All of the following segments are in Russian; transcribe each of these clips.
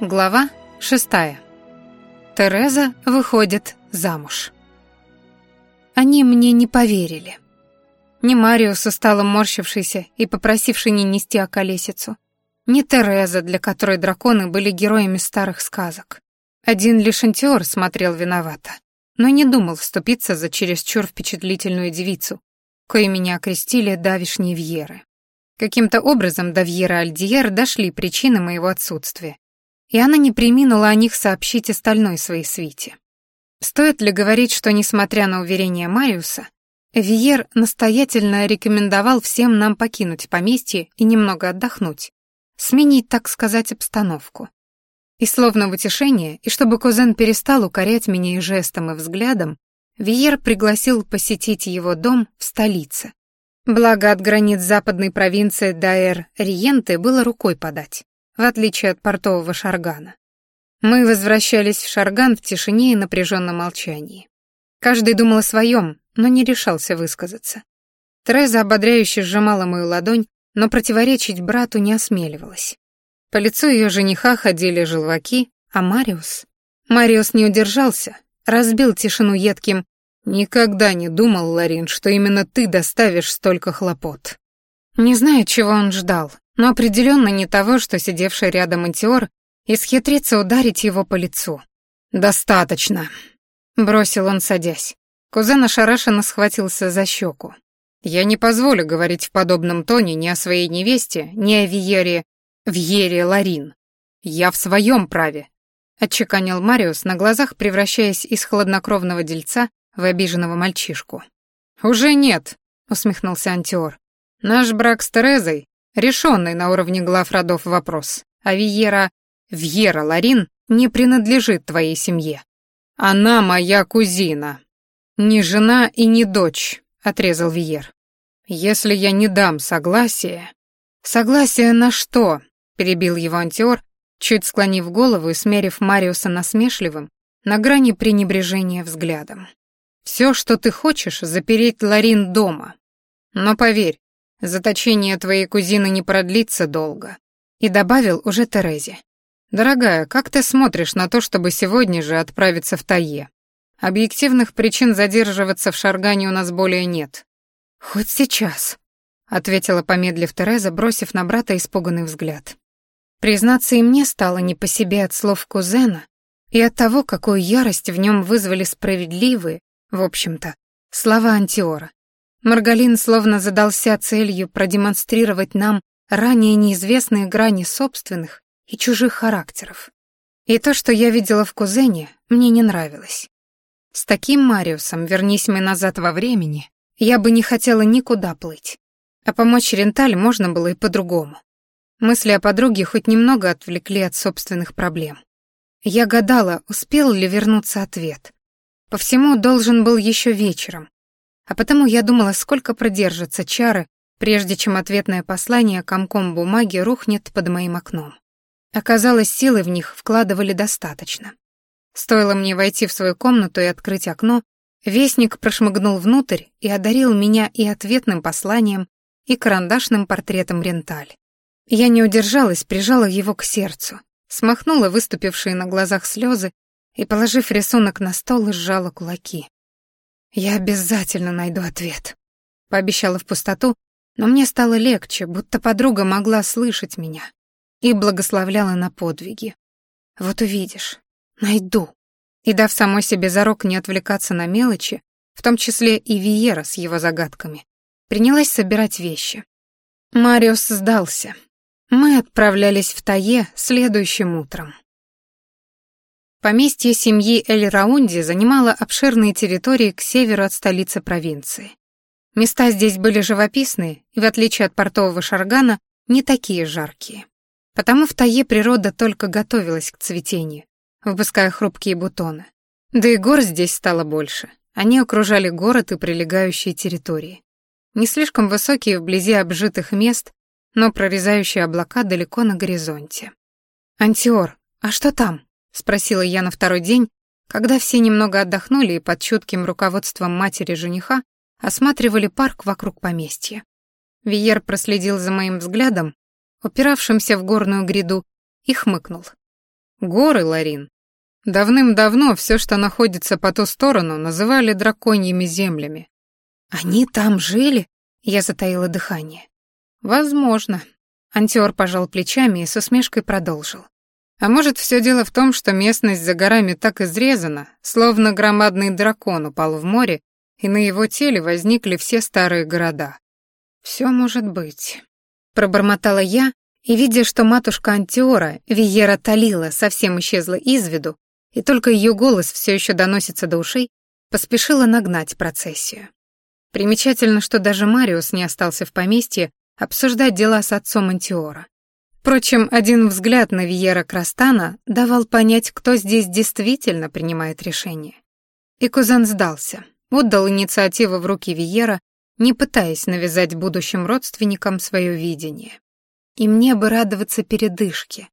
Глава шестая. Тереза выходит замуж. Они мне не поверили. Ни Мариус, устало морщившийся и попросивший не нести околесицу, ни Тереза, для которой драконы были героями старых сказок. Один лишь Антиор смотрел виновато, но не думал вступиться за чересчур впечатлительную девицу, кое меня окрестили давишние Вьеры. Каким-то образом до Вьера Альдиер дошли причины моего отсутствия, и она не приминула о них сообщить остальной своей свите. Стоит ли говорить, что, несмотря на уверения Мариуса, Виер настоятельно рекомендовал всем нам покинуть поместье и немного отдохнуть, сменить, так сказать, обстановку. И словно в утешение, и чтобы кузен перестал укорять меня и жестом, и взглядом, Виер пригласил посетить его дом в столице. Благо от границ западной провинции Даэр-Риенты было рукой подать в отличие от портового Шаргана. Мы возвращались в Шарган в тишине и напряженном молчании. Каждый думал о своем, но не решался высказаться. Тереза ободряюще сжимала мою ладонь, но противоречить брату не осмеливалась. По лицу ее жениха ходили желваки, а Мариус... Мариус не удержался, разбил тишину едким «Никогда не думал, Ларин, что именно ты доставишь столько хлопот». Не знаю, чего он ждал, но определенно не того, что сидевший рядом Антиор исхитрится ударить его по лицу. «Достаточно», — бросил он, садясь. Кузен ошарашенно схватился за щеку. «Я не позволю говорить в подобном тоне ни о своей невесте, ни о Виере... Вьере Ларин. Я в своем праве», — отчеканил Мариус, на глазах превращаясь из хладнокровного дельца в обиженного мальчишку. «Уже нет», — усмехнулся Антиор. «Наш брак с Терезой решенный на уровне глав родов вопрос. А Виера... Вьера Ларин не принадлежит твоей семье. Она моя кузина. Не жена и не дочь, отрезал Виер. Если я не дам согласия... Согласие на что? перебил его антиор, чуть склонив голову и смерив Мариуса насмешливым, на грани пренебрежения взглядом. Все, что ты хочешь, запереть Ларин дома. Но поверь, Заточение твоей кузины не продлится долго». И добавил уже Терезе. «Дорогая, как ты смотришь на то, чтобы сегодня же отправиться в Тае? Объективных причин задерживаться в Шаргане у нас более нет». «Хоть сейчас», — ответила помедлив Тереза, бросив на брата испуганный взгляд. Признаться, и мне стало не по себе от слов кузена и от того, какую ярость в нем вызвали справедливые, в общем-то, слова Антиора. Маргалин словно задался целью продемонстрировать нам ранее неизвестные грани собственных и чужих характеров. И то, что я видела в кузене, мне не нравилось. С таким Мариусом, вернись мы назад во времени, я бы не хотела никуда плыть. А помочь Ренталь можно было и по-другому. Мысли о подруге хоть немного отвлекли от собственных проблем. Я гадала, успел ли вернуться ответ. По всему должен был еще вечером, а потому я думала, сколько продержатся чары, прежде чем ответное послание комком бумаги рухнет под моим окном. Оказалось, силы в них вкладывали достаточно. Стоило мне войти в свою комнату и открыть окно, вестник прошмыгнул внутрь и одарил меня и ответным посланием, и карандашным портретом Ренталь. Я не удержалась, прижала его к сердцу, смахнула выступившие на глазах слезы и, положив рисунок на стол, сжала кулаки. «Я обязательно найду ответ», — пообещала в пустоту, но мне стало легче, будто подруга могла слышать меня и благословляла на подвиги. «Вот увидишь, найду». И дав самой себе зарок не отвлекаться на мелочи, в том числе и Виера с его загадками, принялась собирать вещи. Мариус сдался. Мы отправлялись в Тае следующим утром. Поместье семьи Эль-Раунди занимало обширные территории к северу от столицы провинции. Места здесь были живописные и, в отличие от портового Шаргана, не такие жаркие. Потому в Тае природа только готовилась к цветению, выпуская хрупкие бутоны. Да и гор здесь стало больше. Они окружали город и прилегающие территории. Не слишком высокие вблизи обжитых мест, но прорезающие облака далеко на горизонте. «Антиор, а что там?» — спросила я на второй день, когда все немного отдохнули и под чутким руководством матери жениха осматривали парк вокруг поместья. Виер проследил за моим взглядом, упиравшимся в горную гряду, и хмыкнул. Горы, Ларин. Давным-давно все, что находится по ту сторону, называли драконьими землями. Они там жили? Я затаила дыхание. Возможно. Антиор пожал плечами и с усмешкой продолжил. А может, все дело в том, что местность за горами так изрезана, словно громадный дракон упал в море, и на его теле возникли все старые города. Все может быть. Пробормотала я, и, видя, что матушка Антиора, Виера Талила, совсем исчезла из виду, и только ее голос все еще доносится до ушей, поспешила нагнать процессию. Примечательно, что даже Мариус не остался в поместье обсуждать дела с отцом Антиора. Впрочем, один взгляд на Виера Крастана давал понять, кто здесь действительно принимает решение. И кузен сдался, отдал инициативу в руки Виера, не пытаясь навязать будущим родственникам свое видение. И мне бы радоваться передышке.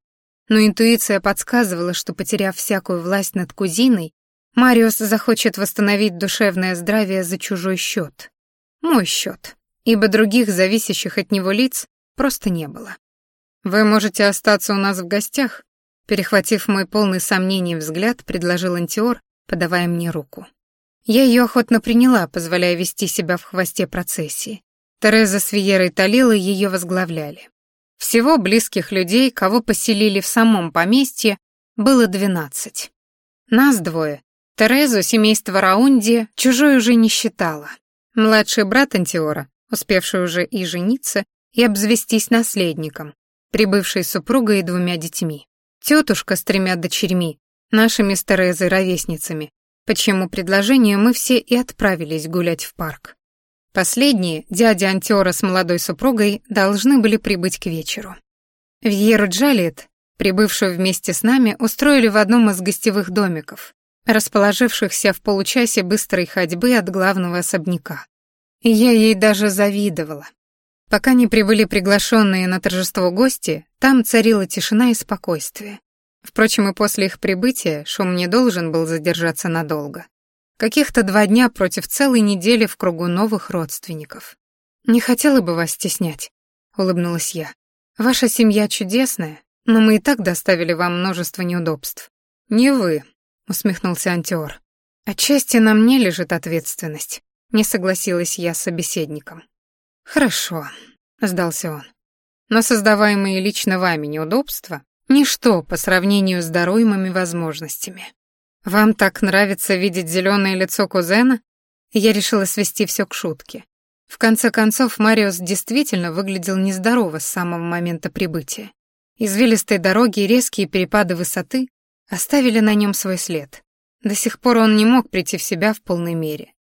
Но интуиция подсказывала, что, потеряв всякую власть над кузиной, Мариус захочет восстановить душевное здравие за чужой счет. Мой счет, ибо других зависящих от него лиц просто не было. «Вы можете остаться у нас в гостях», перехватив мой полный сомнений взгляд, предложил Антиор, подавая мне руку. Я ее охотно приняла, позволяя вести себя в хвосте процессии. Тереза с Виерой Талилой ее возглавляли. Всего близких людей, кого поселили в самом поместье, было двенадцать. Нас двое. Терезу семейство Раунди чужой уже не считала. Младший брат Антиора, успевший уже и жениться, и обзвестись наследником, прибывшей супругой и двумя детьми. Тетушка с тремя дочерьми, нашими с Терезой ровесницами, по чьему предложению мы все и отправились гулять в парк. Последние, дядя Антера с молодой супругой, должны были прибыть к вечеру. Вьеру Джалиет, прибывшую вместе с нами, устроили в одном из гостевых домиков, расположившихся в получасе быстрой ходьбы от главного особняка. Я ей даже завидовала. Пока не прибыли приглашенные на торжество гости, там царила тишина и спокойствие. Впрочем, и после их прибытия шум не должен был задержаться надолго. Каких-то два дня против целой недели в кругу новых родственников. «Не хотела бы вас стеснять», — улыбнулась я. «Ваша семья чудесная, но мы и так доставили вам множество неудобств». «Не вы», — усмехнулся Антиор. «Отчасти на мне лежит ответственность», — не согласилась я с собеседником. «Хорошо», — сдался он. «Но создаваемые лично вами неудобства — ничто по сравнению с даруемыми возможностями. Вам так нравится видеть зеленое лицо кузена?» Я решила свести все к шутке. В конце концов, Мариус действительно выглядел нездорово с самого момента прибытия. Извилистые дороги и резкие перепады высоты оставили на нем свой след. До сих пор он не мог прийти в себя в полной мере.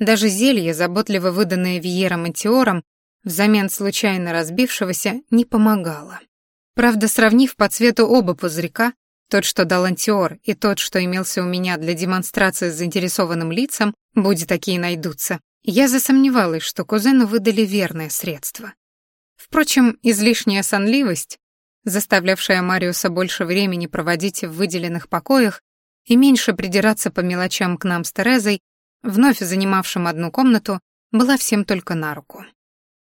Даже зелье, заботливо выданное Виером и Теором, взамен случайно разбившегося, не помогало. Правда, сравнив по цвету оба пузырька, тот, что дал антиор, и тот, что имелся у меня для демонстрации с заинтересованным лицом, будь такие найдутся, я засомневалась, что кузену выдали верное средство. Впрочем, излишняя сонливость, заставлявшая Мариуса больше времени проводить в выделенных покоях и меньше придираться по мелочам к нам с Терезой, вновь занимавшим одну комнату, была всем только на руку.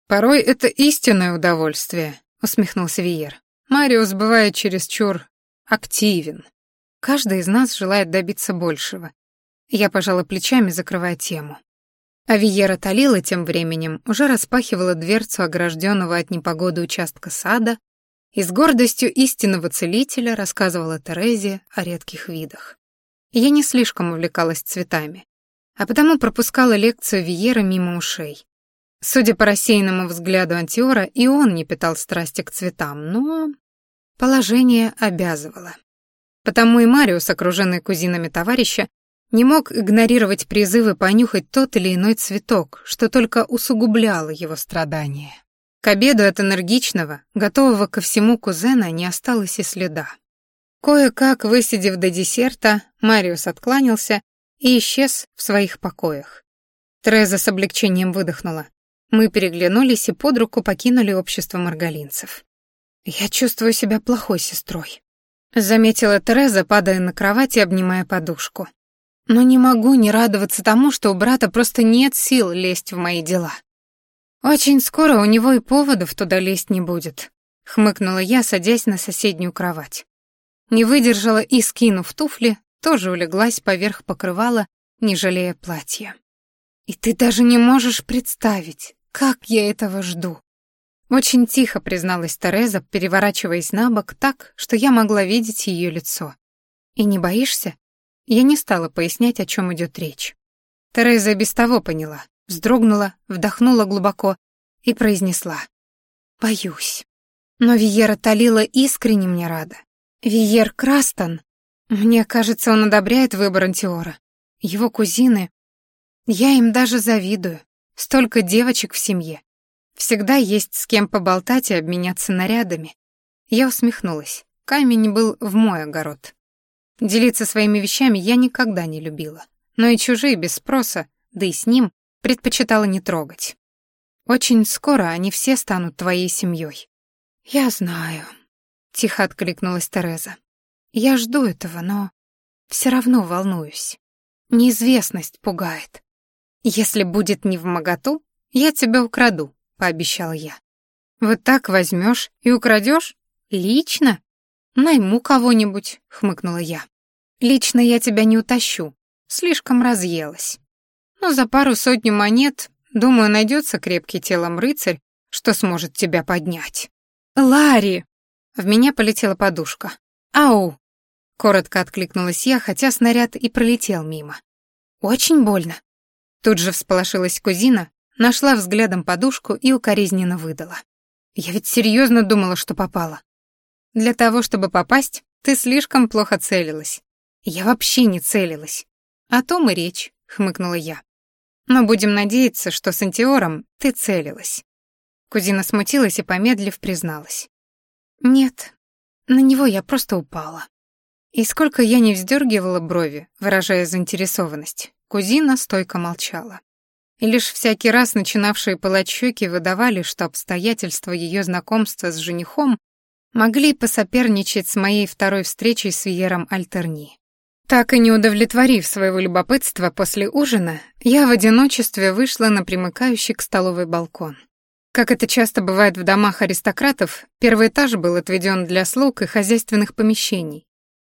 «Порой это истинное удовольствие», — усмехнулся Виер. «Мариус бывает чересчур активен. Каждый из нас желает добиться большего». Я пожала плечами, закрывая тему. А Виера Талила тем временем уже распахивала дверцу огражденного от непогоды участка сада и с гордостью истинного целителя рассказывала Терезе о редких видах. Я не слишком увлекалась цветами, а потому пропускала лекцию Виера мимо ушей. Судя по рассеянному взгляду Антиора, и он не питал страсти к цветам, но положение обязывало. Потому и Мариус, окруженный кузинами товарища, не мог игнорировать призывы понюхать тот или иной цветок, что только усугубляло его страдания. К обеду от энергичного, готового ко всему кузена, не осталось и следа. Кое-как, высидев до десерта, Мариус откланялся и исчез в своих покоях. Треза с облегчением выдохнула. Мы переглянулись и под руку покинули общество маргалинцев. «Я чувствую себя плохой сестрой», — заметила Тереза, падая на кровать и обнимая подушку. «Но не могу не радоваться тому, что у брата просто нет сил лезть в мои дела. Очень скоро у него и поводов туда лезть не будет», — хмыкнула я, садясь на соседнюю кровать. Не выдержала и, скинув туфли, тоже улеглась поверх покрывала, не жалея платья. И ты даже не можешь представить, как я этого жду. Очень тихо призналась Тереза, переворачиваясь на бок так, что я могла видеть ее лицо. И не боишься? Я не стала пояснять, о чем идет речь. Тереза без того поняла, вздрогнула, вдохнула глубоко и произнесла. «Боюсь». Но Виера Талила искренне мне рада. Виер Крастон, мне кажется, он одобряет выбор Антиора. Его кузины... Я им даже завидую. Столько девочек в семье. Всегда есть с кем поболтать и обменяться нарядами. Я усмехнулась. Камень был в мой огород. Делиться своими вещами я никогда не любила. Но и чужие без спроса, да и с ним, предпочитала не трогать. Очень скоро они все станут твоей семьей. Я знаю, тихо откликнулась Тереза. Я жду этого, но все равно волнуюсь. Неизвестность пугает. Если будет не в моготу, я тебя украду, пообещал я. Вот так возьмешь и украдешь? Лично? Найму кого-нибудь, хмыкнула я. Лично я тебя не утащу, слишком разъелась. Но за пару сотню монет Думаю, найдется крепкий телом рыцарь, что сможет тебя поднять. Ларри! В меня полетела подушка. Ау! Коротко откликнулась я, хотя снаряд и пролетел мимо. Очень больно. Тут же всполошилась кузина, нашла взглядом подушку и укоризненно выдала. Я ведь серьезно думала, что попала. Для того, чтобы попасть, ты слишком плохо целилась. Я вообще не целилась. О том и речь, хмыкнула я. Но будем надеяться, что с антиором ты целилась». Кузина смутилась и, помедлив, призналась. «Нет, на него я просто упала». И сколько я не вздергивала брови, выражая заинтересованность, кузина стойко молчала. И лишь всякий раз начинавшие пылать выдавали, что обстоятельства ее знакомства с женихом могли посоперничать с моей второй встречей с Вьером Альтерни. Так и не удовлетворив своего любопытства после ужина, я в одиночестве вышла на примыкающий к столовой балкон. Как это часто бывает в домах аристократов, первый этаж был отведен для слуг и хозяйственных помещений,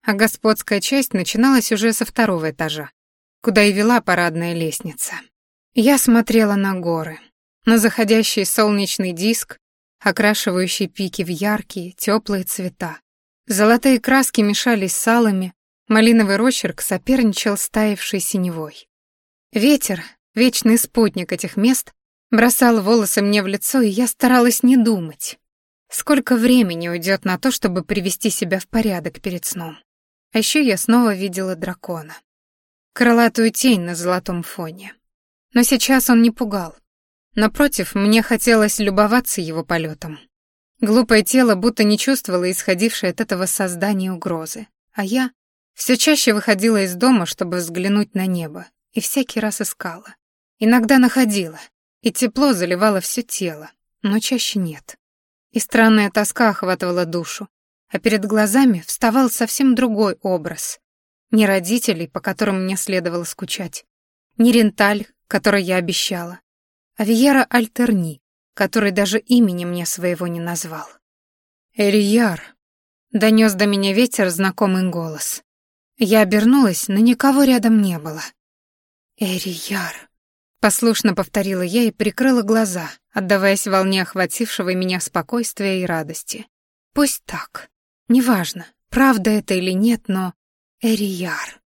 а господская часть начиналась уже со второго этажа, куда и вела парадная лестница. Я смотрела на горы, на заходящий солнечный диск, окрашивающий пики в яркие, теплые цвета. Золотые краски мешались с алыми, Малиновый росчерк соперничал с таявшей синевой. Ветер, вечный спутник этих мест, бросал волосы мне в лицо, и я старалась не думать. Сколько времени уйдет на то, чтобы привести себя в порядок перед сном. А еще я снова видела дракона. Крылатую тень на золотом фоне. Но сейчас он не пугал. Напротив, мне хотелось любоваться его полетом. Глупое тело будто не чувствовало исходившей от этого создания угрозы, а я все чаще выходила из дома, чтобы взглянуть на небо, и всякий раз искала. Иногда находила, и тепло заливало все тело, но чаще нет. И странная тоска охватывала душу, а перед глазами вставал совсем другой образ. Не родителей, по которым мне следовало скучать, не ренталь, который я обещала, а Виера Альтерни, который даже имени мне своего не назвал. «Эрияр», — донес до меня ветер знакомый голос. Я обернулась, но никого рядом не было. «Эрияр», — послушно повторила я и прикрыла глаза, отдаваясь волне охватившего меня спокойствия и радости. «Пусть так. Неважно, правда это или нет, но... Эрияр.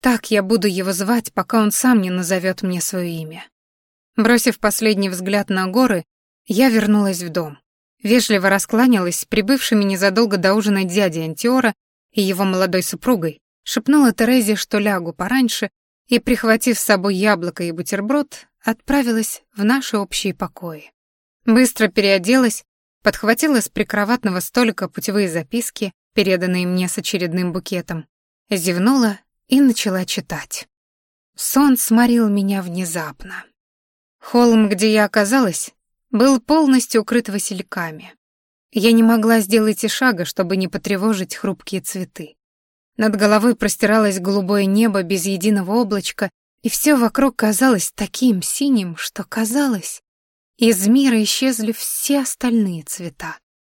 Так я буду его звать, пока он сам не назовет мне свое имя». Бросив последний взгляд на горы, я вернулась в дом. Вежливо раскланялась с прибывшими незадолго до ужина дядей Антиора и его молодой супругой, шепнула Терезе, что лягу пораньше, и, прихватив с собой яблоко и бутерброд, отправилась в наши общие покои. Быстро переоделась, подхватила с прикроватного столика путевые записки, переданные мне с очередным букетом, зевнула и начала читать. Сон сморил меня внезапно. Холм, где я оказалась, был полностью укрыт васильками. Я не могла сделать и шага, чтобы не потревожить хрупкие цветы. Над головой простиралось голубое небо без единого облачка, и все вокруг казалось таким синим, что казалось, из мира исчезли все остальные цвета.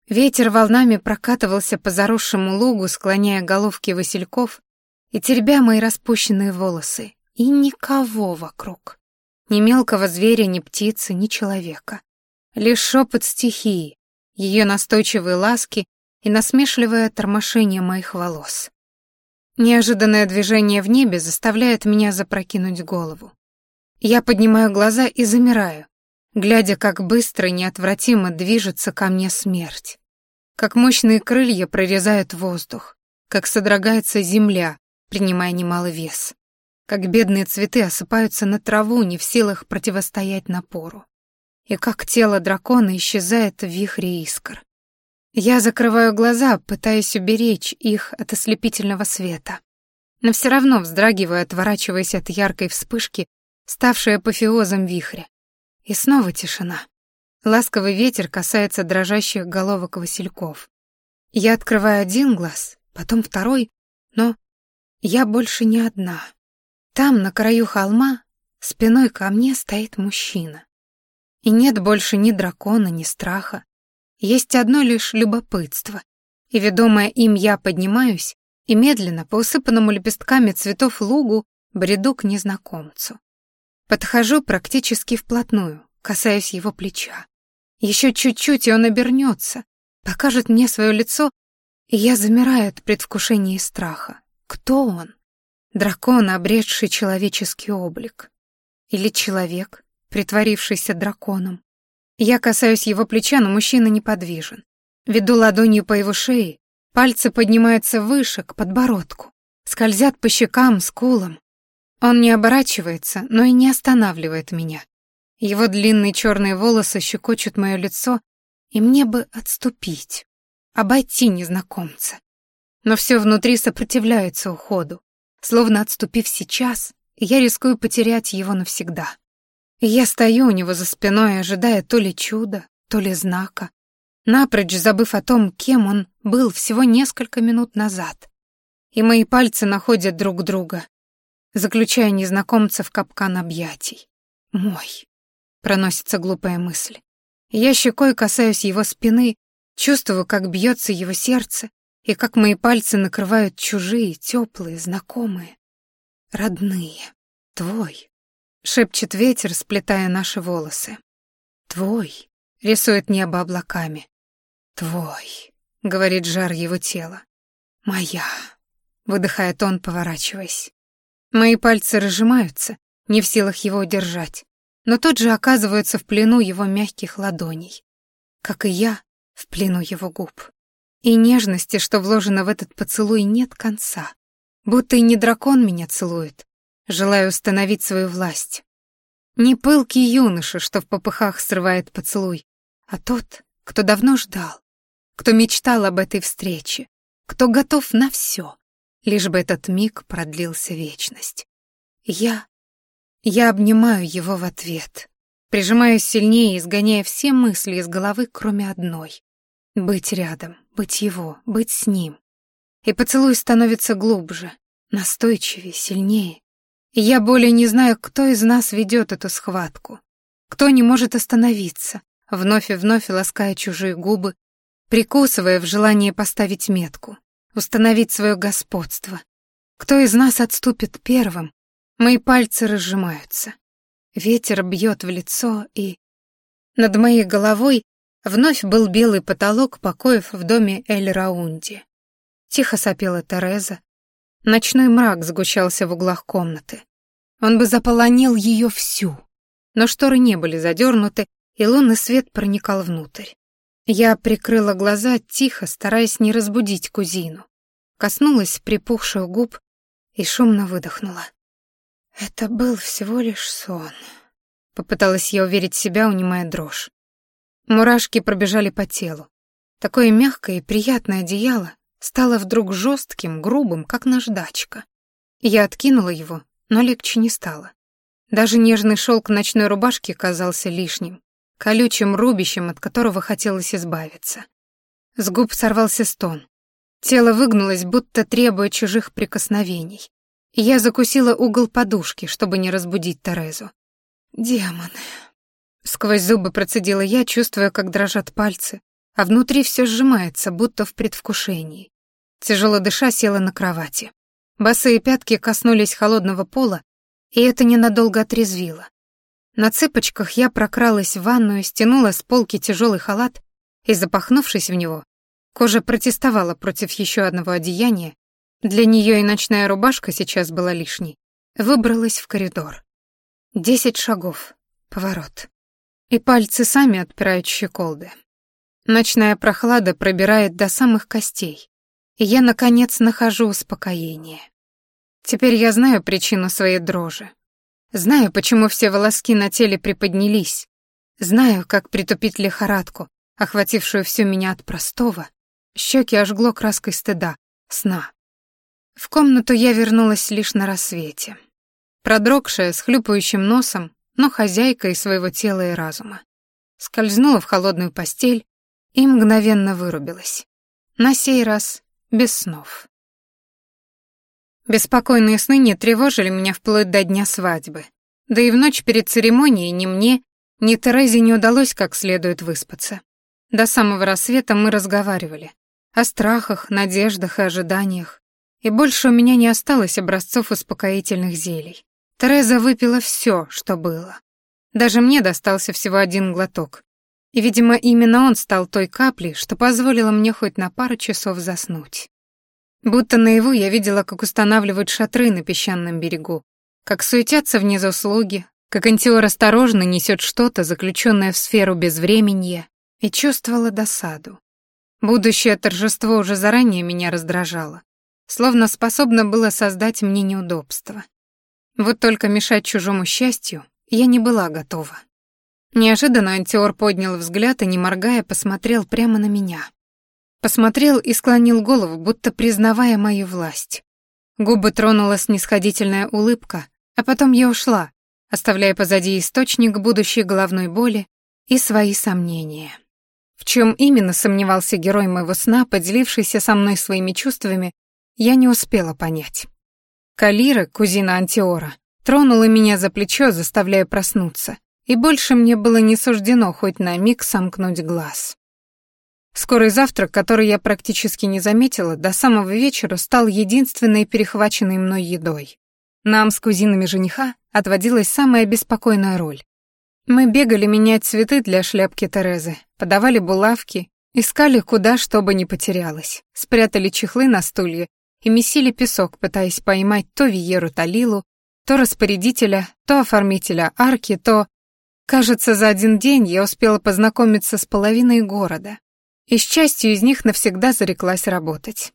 Ветер волнами прокатывался по заросшему лугу, склоняя головки васильков и теребя мои распущенные волосы. И никого вокруг. Ни мелкого зверя, ни птицы, ни человека. Лишь шепот стихии, ее настойчивые ласки и насмешливое тормошение моих волос. Неожиданное движение в небе заставляет меня запрокинуть голову. Я поднимаю глаза и замираю, глядя, как быстро и неотвратимо движется ко мне смерть. Как мощные крылья прорезают воздух, как содрогается земля, принимая немалый вес. Как бедные цветы осыпаются на траву, не в силах противостоять напору. И как тело дракона исчезает в вихре искр. Я закрываю глаза, пытаясь уберечь их от ослепительного света. Но все равно вздрагиваю, отворачиваясь от яркой вспышки, ставшей апофеозом вихря. И снова тишина. Ласковый ветер касается дрожащих головок васильков. Я открываю один глаз, потом второй, но я больше не одна. Там, на краю холма, спиной ко мне стоит мужчина. И нет больше ни дракона, ни страха. Есть одно лишь любопытство. И, ведомая им, я поднимаюсь и медленно, по усыпанному лепестками цветов лугу, бреду к незнакомцу. Подхожу практически вплотную, касаясь его плеча. Еще чуть-чуть, и он обернется, покажет мне свое лицо, и я замираю от предвкушения и страха. Кто он? Дракон, обретший человеческий облик. Или человек, притворившийся драконом. Я касаюсь его плеча, но мужчина неподвижен. Веду ладонью по его шее, пальцы поднимаются выше, к подбородку, скользят по щекам, скулам. Он не оборачивается, но и не останавливает меня. Его длинные черные волосы щекочут мое лицо, и мне бы отступить, обойти незнакомца. Но все внутри сопротивляется уходу. Словно отступив сейчас, я рискую потерять его навсегда. Я стою у него за спиной, ожидая то ли чуда, то ли знака, напрочь забыв о том, кем он был всего несколько минут назад. И мои пальцы находят друг друга, заключая незнакомца в капкан объятий. «Мой», — проносится глупая мысль. Я щекой касаюсь его спины, чувствую, как бьется его сердце и как мои пальцы накрывают чужие, теплые, знакомые, родные. Твой, шепчет ветер, сплетая наши волосы. Твой, рисует небо облаками. Твой, говорит жар его тела. Моя, выдыхает он, поворачиваясь. Мои пальцы разжимаются, не в силах его удержать, но тот же оказывается в плену его мягких ладоней, как и я в плену его губ. И нежности, что вложено в этот поцелуй, нет конца. Будто и не дракон меня целует, желая установить свою власть. Не пылкий юноша, что в попыхах срывает поцелуй, а тот, кто давно ждал, кто мечтал об этой встрече, кто готов на все, лишь бы этот миг продлился вечность. Я... Я обнимаю его в ответ, прижимаюсь сильнее, изгоняя все мысли из головы, кроме одной. Быть рядом, быть его, быть с ним. И поцелуй становится глубже, настойчивее, сильнее. Я более не знаю, кто из нас ведет эту схватку, кто не может остановиться, вновь и вновь лаская чужие губы, прикусывая в желании поставить метку установить свое господство. Кто из нас отступит первым? Мои пальцы разжимаются. Ветер бьет в лицо, и... Над моей головой вновь был белый потолок покоев в доме Эль-Раунди. Тихо сопела Тереза. Ночной мрак сгущался в углах комнаты. Он бы заполонил ее всю. Но шторы не были задернуты, и лунный свет проникал внутрь. Я прикрыла глаза тихо, стараясь не разбудить кузину. Коснулась припухших губ и шумно выдохнула. Это был всего лишь сон. Попыталась я уверить себя, унимая дрожь. Мурашки пробежали по телу. Такое мягкое и приятное одеяло стало вдруг жестким, грубым, как наждачка. Я откинула его, но легче не стало. Даже нежный шелк ночной рубашки казался лишним колючим рубищем, от которого хотелось избавиться. С губ сорвался стон. Тело выгнулось, будто требуя чужих прикосновений. И я закусила угол подушки, чтобы не разбудить Терезу. «Демоны!» Сквозь зубы процедила я, чувствуя, как дрожат пальцы, а внутри все сжимается, будто в предвкушении. Тяжело дыша села на кровати. Босые пятки коснулись холодного пола, и это ненадолго отрезвило. На цыпочках я прокралась в ванную, стянула с полки тяжелый халат и, запахнувшись в него, кожа протестовала против еще одного одеяния, для нее и ночная рубашка сейчас была лишней, выбралась в коридор. Десять шагов, поворот. И пальцы сами отпирают щеколды. Ночная прохлада пробирает до самых костей, и я, наконец, нахожу успокоение. Теперь я знаю причину своей дрожи. Знаю, почему все волоски на теле приподнялись. Знаю, как притупить лихорадку, охватившую всю меня от простого. Щеки ожгло краской стыда, сна. В комнату я вернулась лишь на рассвете. Продрогшая, с хлюпающим носом, но хозяйкой своего тела и разума. Скользнула в холодную постель и мгновенно вырубилась. На сей раз без снов. Беспокойные сны не тревожили меня вплоть до дня свадьбы. Да и в ночь перед церемонией ни мне, ни Терезе не удалось как следует выспаться. До самого рассвета мы разговаривали. О страхах, надеждах и ожиданиях. И больше у меня не осталось образцов успокоительных зелий. Тереза выпила все, что было. Даже мне достался всего один глоток. И, видимо, именно он стал той каплей, что позволило мне хоть на пару часов заснуть. Будто наяву я видела, как устанавливают шатры на песчаном берегу, как суетятся внизу слуги, как Антиор осторожно несет что-то, заключенное в сферу безвременья, и чувствовала досаду. Будущее торжество уже заранее меня раздражало, словно способно было создать мне неудобства. Вот только мешать чужому счастью я не была готова. Неожиданно Антиор поднял взгляд и, не моргая, посмотрел прямо на меня. Посмотрел и склонил голову, будто признавая мою власть. Губы тронула снисходительная улыбка, а потом я ушла, оставляя позади источник будущей головной боли и свои сомнения. В чем именно сомневался герой моего сна, поделившийся со мной своими чувствами, я не успела понять. Калира, кузина Антиора, тронула меня за плечо, заставляя проснуться, и больше мне было не суждено хоть на миг сомкнуть глаз. Скорый завтрак, который я практически не заметила, до самого вечера стал единственной перехваченной мной едой. Нам с кузинами жениха отводилась самая беспокойная роль. Мы бегали менять цветы для шляпки Терезы, подавали булавки, искали куда, чтобы не потерялось, спрятали чехлы на стулья и месили песок, пытаясь поймать то Виеру Талилу, то распорядителя, то оформителя арки, то... Кажется, за один день я успела познакомиться с половиной города, и с частью из них навсегда зареклась работать.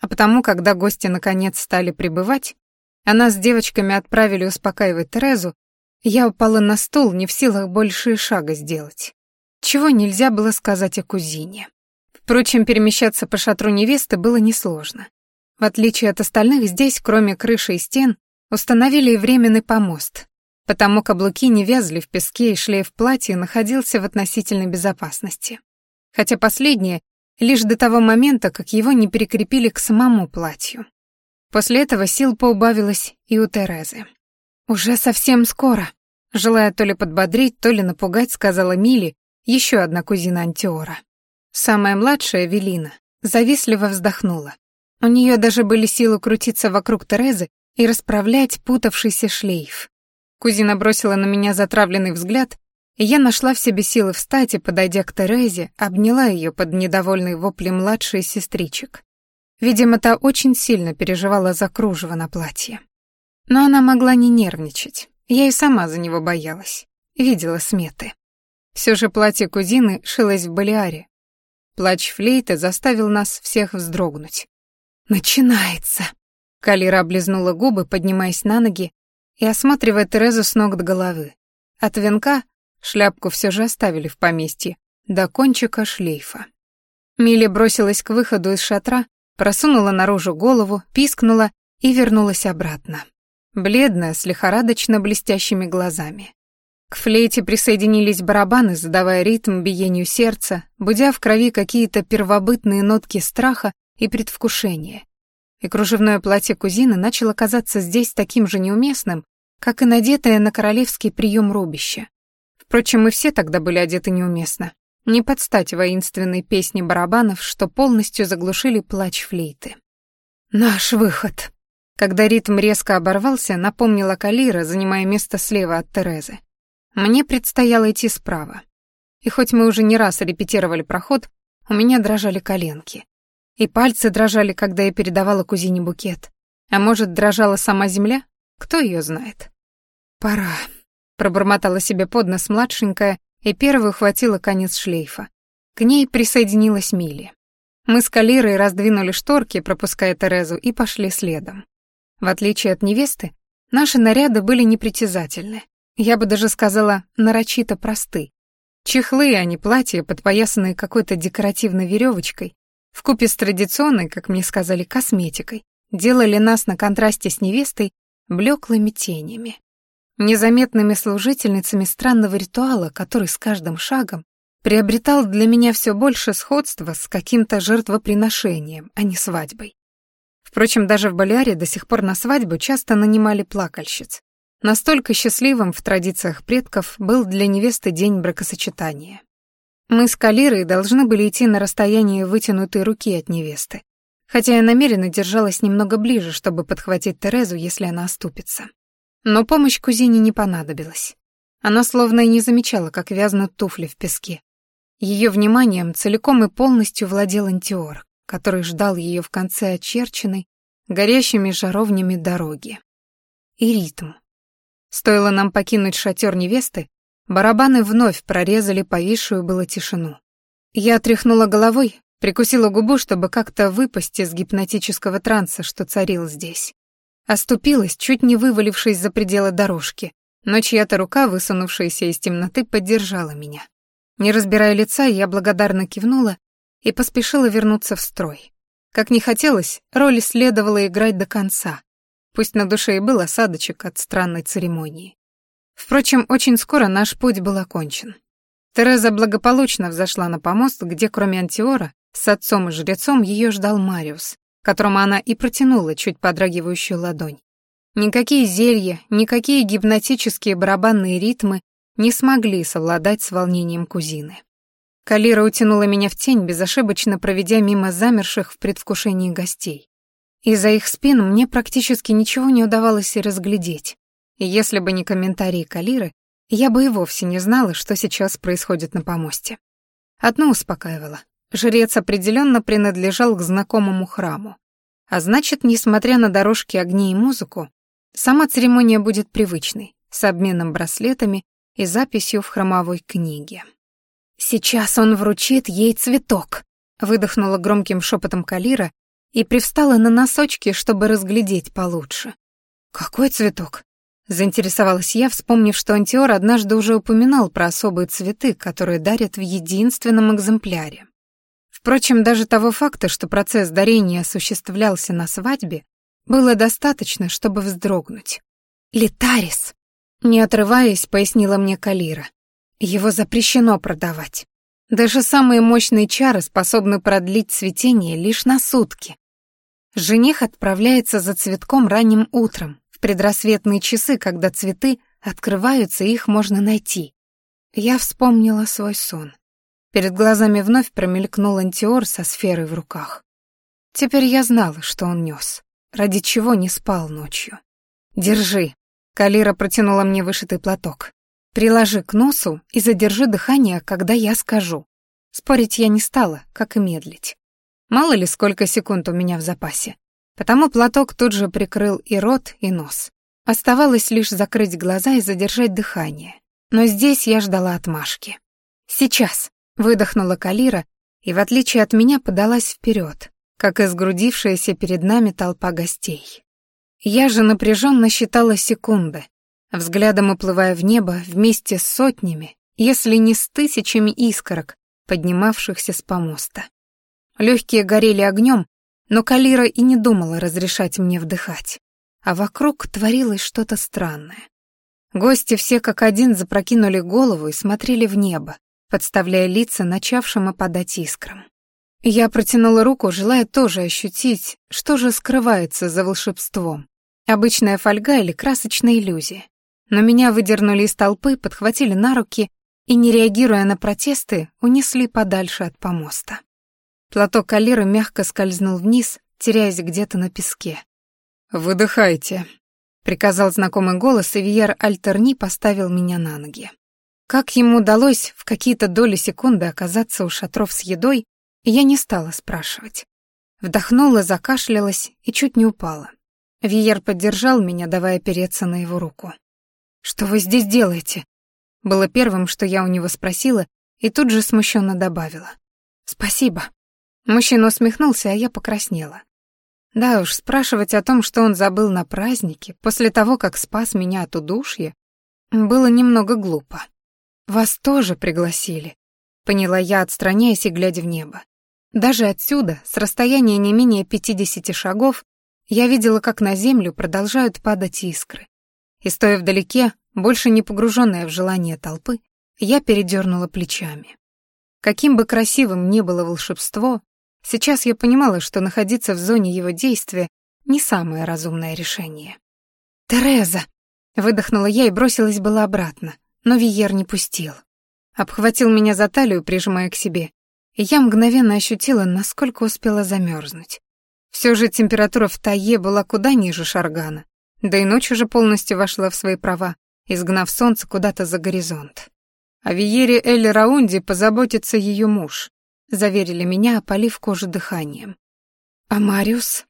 А потому, когда гости наконец стали прибывать, а нас с девочками отправили успокаивать Терезу, я упала на стул, не в силах больше и шага сделать. Чего нельзя было сказать о кузине. Впрочем, перемещаться по шатру невесты было несложно. В отличие от остальных, здесь, кроме крыши и стен, установили и временный помост, потому каблуки не вязли в песке и шлейф платья находился в относительной безопасности хотя последнее лишь до того момента, как его не прикрепили к самому платью. После этого сил поубавилось и у Терезы. «Уже совсем скоро», — желая то ли подбодрить, то ли напугать, сказала Мили, еще одна кузина Антиора. Самая младшая, Велина, завистливо вздохнула. У нее даже были силы крутиться вокруг Терезы и расправлять путавшийся шлейф. Кузина бросила на меня затравленный взгляд я нашла в себе силы встать и, подойдя к Терезе, обняла ее под недовольный вопли младшей сестричек. Видимо, та очень сильно переживала за кружево на платье. Но она могла не нервничать. Я и сама за него боялась. Видела сметы. Все же платье кузины шилось в Балиаре. Плач флейты заставил нас всех вздрогнуть. «Начинается!» Калира облизнула губы, поднимаясь на ноги и осматривая Терезу с ног до головы. От венка Шляпку все же оставили в поместье, до кончика шлейфа. Милли бросилась к выходу из шатра, просунула наружу голову, пискнула и вернулась обратно. Бледная, с лихорадочно блестящими глазами. К флейте присоединились барабаны, задавая ритм биению сердца, будя в крови какие-то первобытные нотки страха и предвкушения. И кружевное платье кузины начало казаться здесь таким же неуместным, как и надетое на королевский прием рубище. Впрочем, мы все тогда были одеты неуместно. Не подстать воинственной песни барабанов, что полностью заглушили плач флейты. «Наш выход!» Когда ритм резко оборвался, напомнила Калира, занимая место слева от Терезы. Мне предстояло идти справа. И хоть мы уже не раз репетировали проход, у меня дрожали коленки. И пальцы дрожали, когда я передавала кузине букет. А может, дрожала сама земля? Кто ее знает? «Пора», — пробормотала себе под нос младшенькая и первую хватила конец шлейфа. К ней присоединилась Милли. Мы с Калирой раздвинули шторки, пропуская Терезу, и пошли следом. В отличие от невесты, наши наряды были непритязательны. Я бы даже сказала, нарочито просты. Чехлы, а не платья, подпоясанные какой-то декоративной веревочкой, вкупе с традиционной, как мне сказали, косметикой, делали нас на контрасте с невестой блеклыми тенями. Незаметными служительницами странного ритуала, который с каждым шагом приобретал для меня все больше сходства с каким-то жертвоприношением, а не свадьбой. Впрочем, даже в Балиаре до сих пор на свадьбу часто нанимали плакальщиц. Настолько счастливым в традициях предков был для невесты день бракосочетания. Мы с Калирой должны были идти на расстояние вытянутой руки от невесты, хотя я намеренно держалась немного ближе, чтобы подхватить Терезу, если она оступится. Но помощь кузине не понадобилась. Она словно и не замечала, как вязнут туфли в песке. Ее вниманием целиком и полностью владел антиор, который ждал ее в конце очерченной, горящими жаровнями дороги. И ритм. Стоило нам покинуть шатер невесты, барабаны вновь прорезали повисшую было тишину. Я отряхнула головой, прикусила губу, чтобы как-то выпасть из гипнотического транса, что царил здесь. Оступилась, чуть не вывалившись за пределы дорожки, но чья-то рука, высунувшаяся из темноты, поддержала меня. Не разбирая лица, я благодарно кивнула и поспешила вернуться в строй. Как не хотелось, роль следовало играть до конца. Пусть на душе и был осадочек от странной церемонии. Впрочем, очень скоро наш путь был окончен. Тереза благополучно взошла на помост, где кроме Антиора, с отцом и жрецом ее ждал Мариус, которому она и протянула чуть подрагивающую ладонь. Никакие зелья, никакие гипнотические барабанные ритмы не смогли совладать с волнением кузины. Калира утянула меня в тень, безошибочно проведя мимо замерших в предвкушении гостей. Из-за их спин мне практически ничего не удавалось и разглядеть. И если бы не комментарии Калиры, я бы и вовсе не знала, что сейчас происходит на помосте. Одно успокаивало. Жрец определенно принадлежал к знакомому храму. А значит, несмотря на дорожки огней и музыку, сама церемония будет привычной, с обменом браслетами и записью в храмовой книге. «Сейчас он вручит ей цветок», — выдохнула громким шепотом Калира и привстала на носочки, чтобы разглядеть получше. «Какой цветок?» — заинтересовалась я, вспомнив, что Антиор однажды уже упоминал про особые цветы, которые дарят в единственном экземпляре. Впрочем, даже того факта, что процесс дарения осуществлялся на свадьбе, было достаточно, чтобы вздрогнуть. «Летарис!» — не отрываясь, пояснила мне Калира. Его запрещено продавать. Даже самые мощные чары способны продлить цветение лишь на сутки. Жених отправляется за цветком ранним утром, в предрассветные часы, когда цветы открываются и их можно найти. Я вспомнила свой сон. Перед глазами вновь промелькнул антиор со сферой в руках. Теперь я знала, что он нес, ради чего не спал ночью. «Держи», — Калира протянула мне вышитый платок. Приложи к носу и задержи дыхание, когда я скажу. Спорить я не стала, как и медлить. Мало ли, сколько секунд у меня в запасе. Потому платок тут же прикрыл и рот, и нос. Оставалось лишь закрыть глаза и задержать дыхание. Но здесь я ждала отмашки. «Сейчас», — выдохнула Калира, и, в отличие от меня, подалась вперед, как изгрудившаяся перед нами толпа гостей. Я же напряженно считала секунды, взглядом уплывая в небо вместе с сотнями, если не с тысячами искорок, поднимавшихся с помоста. Легкие горели огнем, но Калира и не думала разрешать мне вдыхать. А вокруг творилось что-то странное. Гости все как один запрокинули голову и смотрели в небо, подставляя лица начавшим опадать искрам. Я протянула руку, желая тоже ощутить, что же скрывается за волшебством. Обычная фольга или красочная иллюзия но меня выдернули из толпы, подхватили на руки и, не реагируя на протесты, унесли подальше от помоста. Платок Калиры мягко скользнул вниз, теряясь где-то на песке. «Выдыхайте», — приказал знакомый голос, и Вьер Альтерни поставил меня на ноги. Как ему удалось в какие-то доли секунды оказаться у шатров с едой, я не стала спрашивать. Вдохнула, закашлялась и чуть не упала. Виер поддержал меня, давая опереться на его руку. «Что вы здесь делаете?» Было первым, что я у него спросила, и тут же смущенно добавила. «Спасибо». Мужчина усмехнулся, а я покраснела. Да уж, спрашивать о том, что он забыл на празднике, после того, как спас меня от удушья, было немного глупо. «Вас тоже пригласили», — поняла я, отстраняясь и глядя в небо. Даже отсюда, с расстояния не менее пятидесяти шагов, я видела, как на землю продолжают падать искры. И стоя вдалеке, больше не погруженная в желание толпы, я передернула плечами. Каким бы красивым ни было волшебство, сейчас я понимала, что находиться в зоне его действия не самое разумное решение. «Тереза!» — выдохнула я и бросилась была обратно, но Виер не пустил. Обхватил меня за талию, прижимая к себе, и я мгновенно ощутила, насколько успела замерзнуть. Все же температура в Тае была куда ниже Шаргана, да и ночь уже полностью вошла в свои права, изгнав солнце куда-то за горизонт. О Виере Эль Раунди позаботится ее муж, заверили меня, опалив кожу дыханием. А Мариус?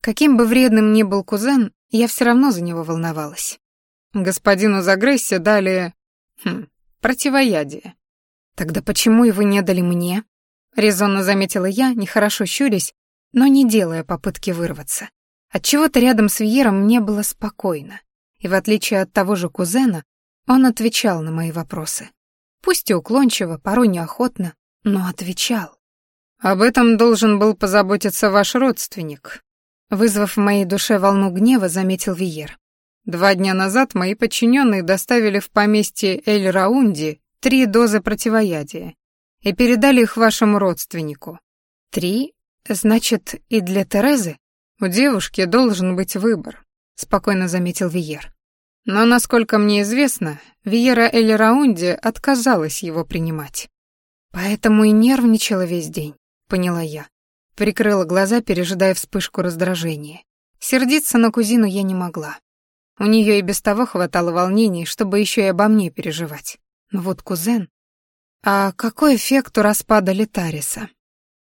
Каким бы вредным ни был кузен, я все равно за него волновалась. Господину Загрессе дали Хм, противоядие. Тогда почему его не дали мне? Резонно заметила я, нехорошо щурясь, но не делая попытки вырваться. Отчего-то рядом с Вьером мне было спокойно, и в отличие от того же кузена, он отвечал на мои вопросы. Пусть и уклончиво, порой неохотно, но отвечал. «Об этом должен был позаботиться ваш родственник», вызвав в моей душе волну гнева, заметил Виер. Два дня назад мои подчиненные доставили в поместье Эль-Раунди три дозы противоядия и передали их вашему родственнику. Три? Значит, и для Терезы? У девушки должен быть выбор, спокойно заметил Виер. Но, насколько мне известно, Виера Эль-Раунди отказалась его принимать. Поэтому и нервничала весь день, поняла я. Прикрыла глаза, пережидая вспышку раздражения. Сердиться на кузину я не могла. У нее и без того хватало волнений, чтобы еще и обо мне переживать. Но вот кузен... А какой эффект у распада Летариса?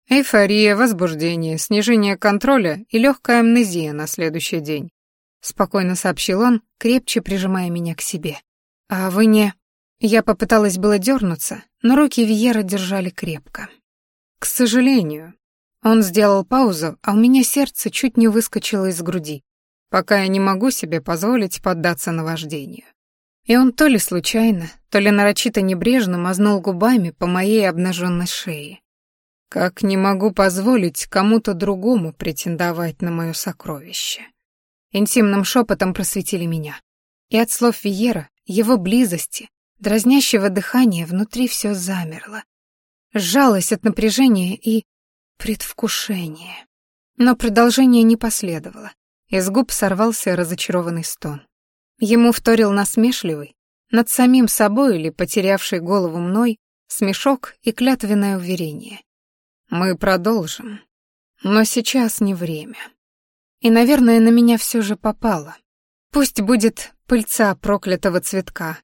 Эйфория, возбуждение, снижение контроля и легкая амнезия на следующий день. Спокойно сообщил он, крепче прижимая меня к себе. А вы не... Я попыталась было дернуться, но руки Виера держали крепко. К сожалению. Он сделал паузу, а у меня сердце чуть не выскочило из груди пока я не могу себе позволить поддаться наваждению. И он то ли случайно, то ли нарочито небрежно мазнул губами по моей обнаженной шее. Как не могу позволить кому-то другому претендовать на мое сокровище. Интимным шепотом просветили меня. И от слов Виера, его близости, дразнящего дыхания внутри все замерло. Сжалось от напряжения и предвкушения. Но продолжение не последовало. Из губ сорвался разочарованный стон. Ему вторил насмешливый, над самим собой или потерявший голову мной, смешок и клятвенное уверение. Мы продолжим. Но сейчас не время. И, наверное, на меня все же попало. Пусть будет пыльца проклятого цветка,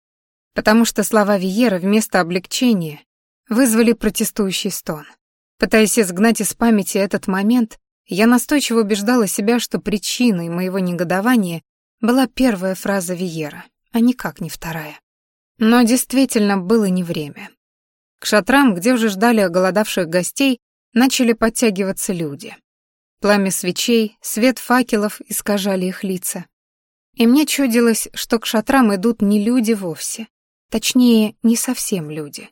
потому что слова Виера вместо облегчения вызвали протестующий стон. Пытаясь изгнать из памяти этот момент, я настойчиво убеждала себя, что причиной моего негодования была первая фраза Виера, а никак не вторая. Но действительно было не время. К шатрам, где уже ждали оголодавших гостей, начали подтягиваться люди. Пламя свечей, свет факелов искажали их лица. И мне чудилось, что к шатрам идут не люди вовсе. Точнее, не совсем люди.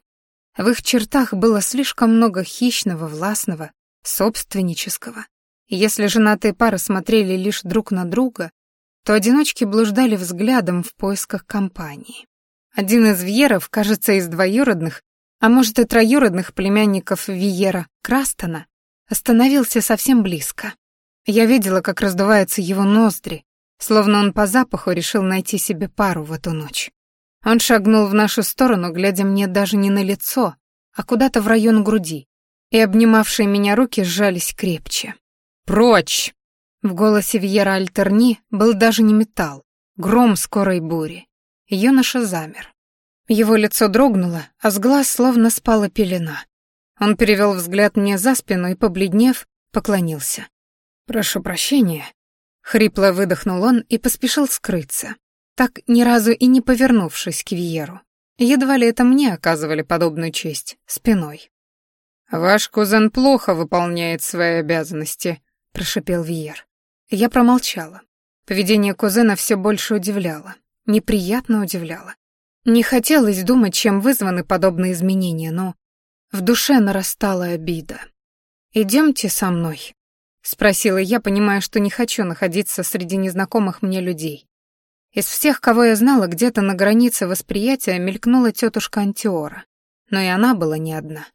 В их чертах было слишком много хищного, властного, собственнического. Если женатые пары смотрели лишь друг на друга, то одиночки блуждали взглядом в поисках компании. Один из Вьеров, кажется, из двоюродных, а может и троюродных племянников Виера, Крастона, остановился совсем близко. Я видела, как раздуваются его ноздри, словно он по запаху решил найти себе пару в эту ночь. Он шагнул в нашу сторону, глядя мне даже не на лицо, а куда-то в район груди, и обнимавшие меня руки сжались крепче. «Прочь!» В голосе Вьера Альтерни был даже не металл, гром скорой бури. Юноша замер. Его лицо дрогнуло, а с глаз словно спала пелена. Он перевел взгляд мне за спину и, побледнев, поклонился. «Прошу прощения». Хрипло выдохнул он и поспешил скрыться, так ни разу и не повернувшись к Виеру. Едва ли это мне оказывали подобную честь, спиной. «Ваш кузен плохо выполняет свои обязанности», — прошипел Виер. Я промолчала. Поведение кузена все больше удивляло, неприятно удивляло. Не хотелось думать, чем вызваны подобные изменения, но в душе нарастала обида. «Идемте со мной», — спросила я, понимая, что не хочу находиться среди незнакомых мне людей. Из всех, кого я знала, где-то на границе восприятия мелькнула тетушка Антиора, но и она была не одна.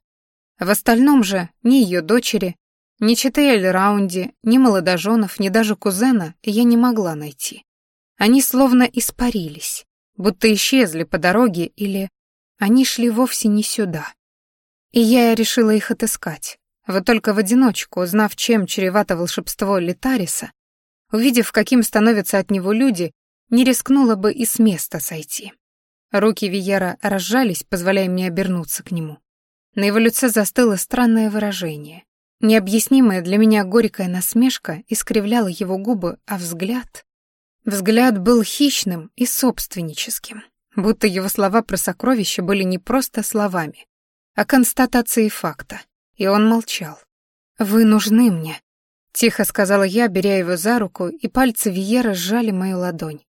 В остальном же ни ее дочери, ни Читеэль Раунди, ни молодоженов, ни даже кузена я не могла найти. Они словно испарились, будто исчезли по дороге или они шли вовсе не сюда. И я решила их отыскать. Вот только в одиночку, узнав, чем чревато волшебство Литариса, увидев, каким становятся от него люди, не рискнула бы и с места сойти. Руки Виера разжались, позволяя мне обернуться к нему. На его лице застыло странное выражение. Необъяснимая для меня горькая насмешка искривляла его губы, а взгляд... Взгляд был хищным и собственническим, будто его слова про сокровища были не просто словами, а констатацией факта, и он молчал. «Вы нужны мне», — тихо сказала я, беря его за руку, и пальцы Виера сжали мою ладонь.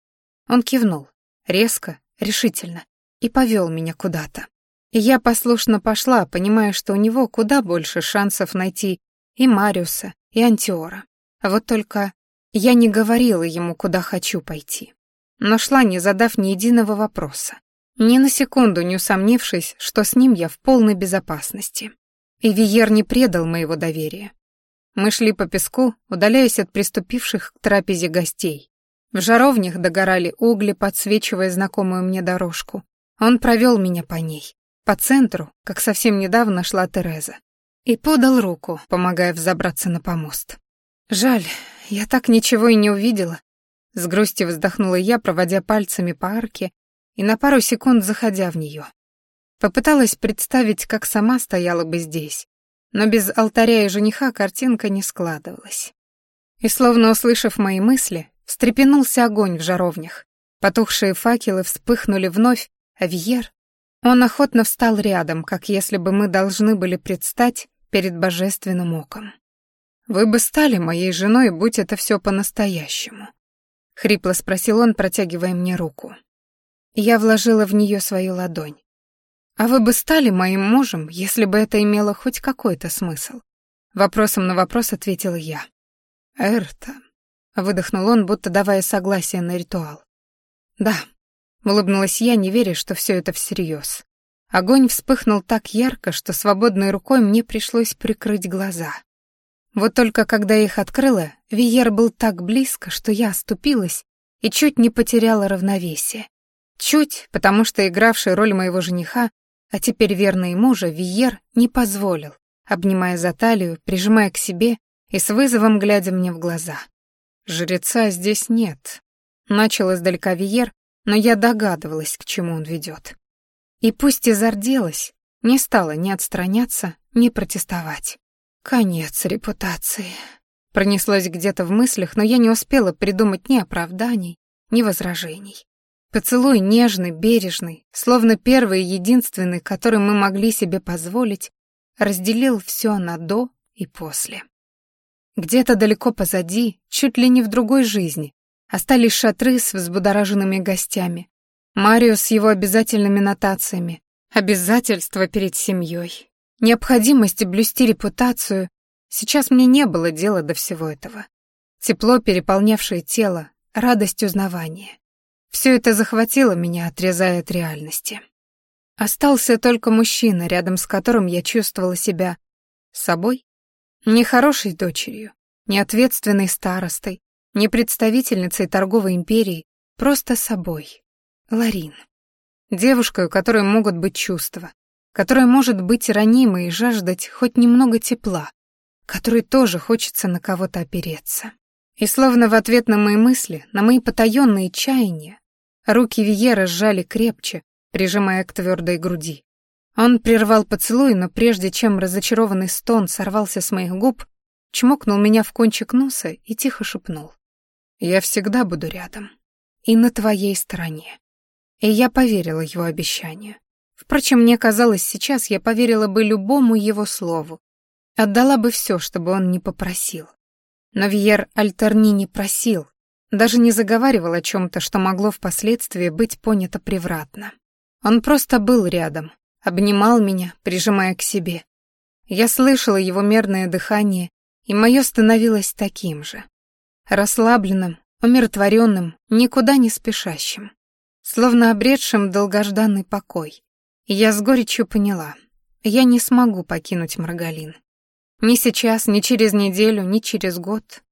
Он кивнул, резко, решительно, и повел меня куда-то. И я послушно пошла, понимая, что у него куда больше шансов найти и Мариуса, и Антиора. А вот только я не говорила ему, куда хочу пойти. Но шла, не задав ни единого вопроса. Ни на секунду не усомнившись, что с ним я в полной безопасности. И Виер не предал моего доверия. Мы шли по песку, удаляясь от приступивших к трапезе гостей. В жаровнях догорали угли, подсвечивая знакомую мне дорожку. Он провел меня по ней, по центру, как совсем недавно шла Тереза, и подал руку, помогая взобраться на помост. Жаль, я так ничего и не увидела. С грустью вздохнула я, проводя пальцами по арке и на пару секунд заходя в нее. Попыталась представить, как сама стояла бы здесь, но без алтаря и жениха картинка не складывалась. И словно услышав мои мысли, встрепенулся огонь в жаровнях. Потухшие факелы вспыхнули вновь, а Вьер... Он охотно встал рядом, как если бы мы должны были предстать перед божественным оком. «Вы бы стали моей женой, будь это все по-настоящему», — хрипло спросил он, протягивая мне руку. Я вложила в нее свою ладонь. «А вы бы стали моим мужем, если бы это имело хоть какой-то смысл?» Вопросом на вопрос ответила я. «Эрта», — выдохнул он, будто давая согласие на ритуал. «Да», — улыбнулась я, не веря, что все это всерьез. Огонь вспыхнул так ярко, что свободной рукой мне пришлось прикрыть глаза. Вот только когда их открыла, Виер был так близко, что я оступилась и чуть не потеряла равновесие. Чуть, потому что игравший роль моего жениха, а теперь верный мужа, Виер не позволил, обнимая за талию, прижимая к себе и с вызовом глядя мне в глаза. «Жреца здесь нет», — начал издалека Виер, но я догадывалась, к чему он ведет. И пусть и зарделась, не стала ни отстраняться, ни протестовать. Конец репутации. Пронеслось где-то в мыслях, но я не успела придумать ни оправданий, ни возражений. Поцелуй нежный, бережный, словно первый и единственный, который мы могли себе позволить, разделил все на «до» и «после». Где-то далеко позади, чуть ли не в другой жизни, остались шатры с взбудораженными гостями, Марио с его обязательными нотациями, обязательства перед семьей, Необходимости блюсти репутацию. Сейчас мне не было дела до всего этого. Тепло, переполнявшее тело, радость узнавания. Все это захватило меня, отрезая от реальности. Остался только мужчина, рядом с которым я чувствовала себя собой, не хорошей дочерью, не ответственной старостой, не представительницей торговой империи, просто собой. Ларин. девушкой, у которой могут быть чувства, которая может быть ранимой и жаждать хоть немного тепла, которой тоже хочется на кого-то опереться. И словно в ответ на мои мысли, на мои потаенные чаяния, руки Виера сжали крепче, прижимая к твердой груди. Он прервал поцелуй, но прежде чем разочарованный стон сорвался с моих губ, чмокнул меня в кончик носа и тихо шепнул. «Я всегда буду рядом. И на твоей стороне». И я поверила его обещанию. Впрочем, мне казалось, сейчас я поверила бы любому его слову. Отдала бы все, чтобы он не попросил. Но Вьер Альтерни не просил, даже не заговаривал о чем-то, что могло впоследствии быть понято превратно. Он просто был рядом, обнимал меня, прижимая к себе. Я слышала его мерное дыхание, и мое становилось таким же. Расслабленным, умиротворенным, никуда не спешащим. Словно обретшим долгожданный покой. Я с горечью поняла, я не смогу покинуть Маргалин. Ни сейчас, ни через неделю, ни через год.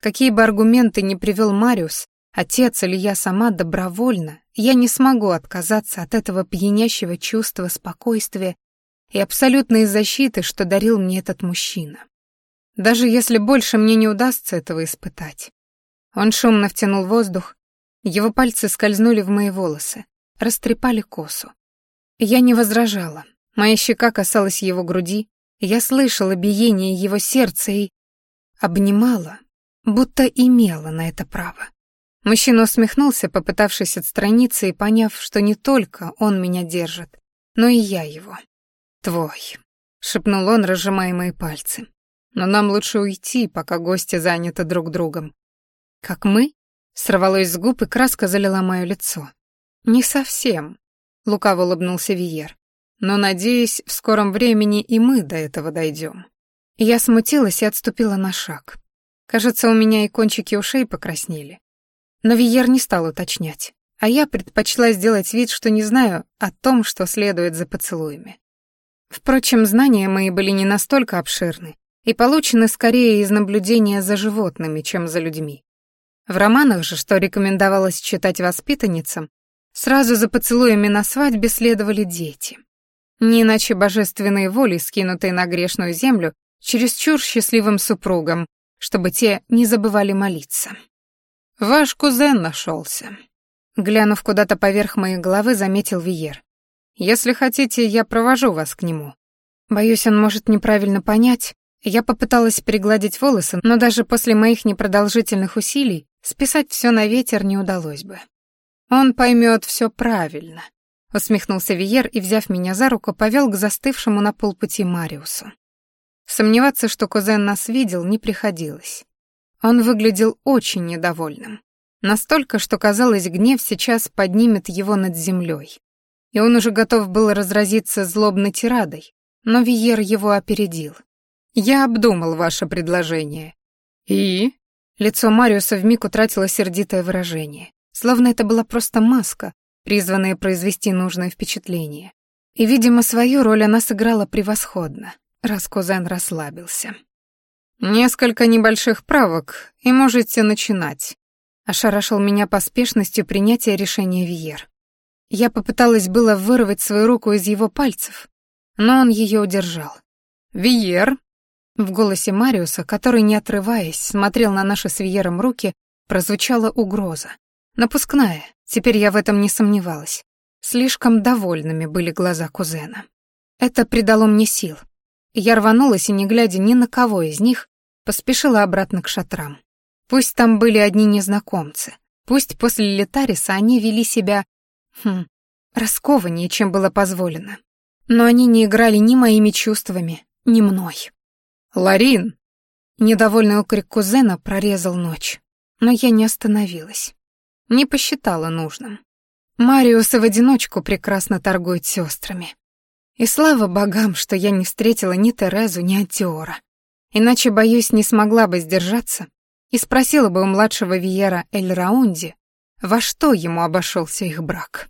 Какие бы аргументы ни привел Мариус, отец или я сама добровольно, я не смогу отказаться от этого пьянящего чувства спокойствия и абсолютной защиты, что дарил мне этот мужчина. Даже если больше мне не удастся этого испытать. Он шумно втянул воздух, его пальцы скользнули в мои волосы, растрепали косу. Я не возражала. Моя щека касалась его груди, я слышала биение его сердца и обнимала, будто имела на это право. Мужчина усмехнулся, попытавшись отстраниться и поняв, что не только он меня держит, но и я его. «Твой», — шепнул он, разжимая мои пальцы. «Но нам лучше уйти, пока гости заняты друг другом». «Как мы?» — сорвалось с губ, и краска залила мое лицо. «Не совсем», — лукаво улыбнулся Виер но, надеюсь, в скором времени и мы до этого дойдем. Я смутилась и отступила на шаг. Кажется, у меня и кончики ушей покраснели. Но Виер не стал уточнять, а я предпочла сделать вид, что не знаю о том, что следует за поцелуями. Впрочем, знания мои были не настолько обширны и получены скорее из наблюдения за животными, чем за людьми. В романах же, что рекомендовалось читать воспитанницам, сразу за поцелуями на свадьбе следовали дети. Не иначе божественной воли, скинутой на грешную землю, чересчур счастливым супругам, чтобы те не забывали молиться. «Ваш кузен нашелся», — глянув куда-то поверх моей головы, заметил Виер. «Если хотите, я провожу вас к нему». Боюсь, он может неправильно понять. Я попыталась пригладить волосы, но даже после моих непродолжительных усилий списать все на ветер не удалось бы. Он поймет все правильно усмехнулся Виер и, взяв меня за руку, повел к застывшему на полпути Мариусу. Сомневаться, что кузен нас видел, не приходилось. Он выглядел очень недовольным. Настолько, что казалось, гнев сейчас поднимет его над землей. И он уже готов был разразиться злобной тирадой, но Виер его опередил. «Я обдумал ваше предложение». «И?» Лицо Мариуса вмиг утратило сердитое выражение, словно это была просто маска, призванные произвести нужное впечатление. И, видимо, свою роль она сыграла превосходно, раз кузен расслабился. «Несколько небольших правок, и можете начинать», — ошарашил меня поспешностью принятия решения Виер. Я попыталась было вырвать свою руку из его пальцев, но он ее удержал. «Виер!» В голосе Мариуса, который, не отрываясь, смотрел на наши с Виером руки, прозвучала угроза. Напускная, теперь я в этом не сомневалась. Слишком довольными были глаза кузена. Это придало мне сил. Я рванулась и, не глядя ни на кого из них, поспешила обратно к шатрам. Пусть там были одни незнакомцы, пусть после Летариса они вели себя, хм, раскованнее, чем было позволено. Но они не играли ни моими чувствами, ни мной. «Ларин!» Недовольный окрик кузена прорезал ночь, но я не остановилась. Не посчитала нужным. Мариус в одиночку прекрасно торгует сестрами. И слава богам, что я не встретила ни Терезу, ни Антиора. Иначе, боюсь, не смогла бы сдержаться и спросила бы у младшего Виера Эль Раунди, во что ему обошелся их брак.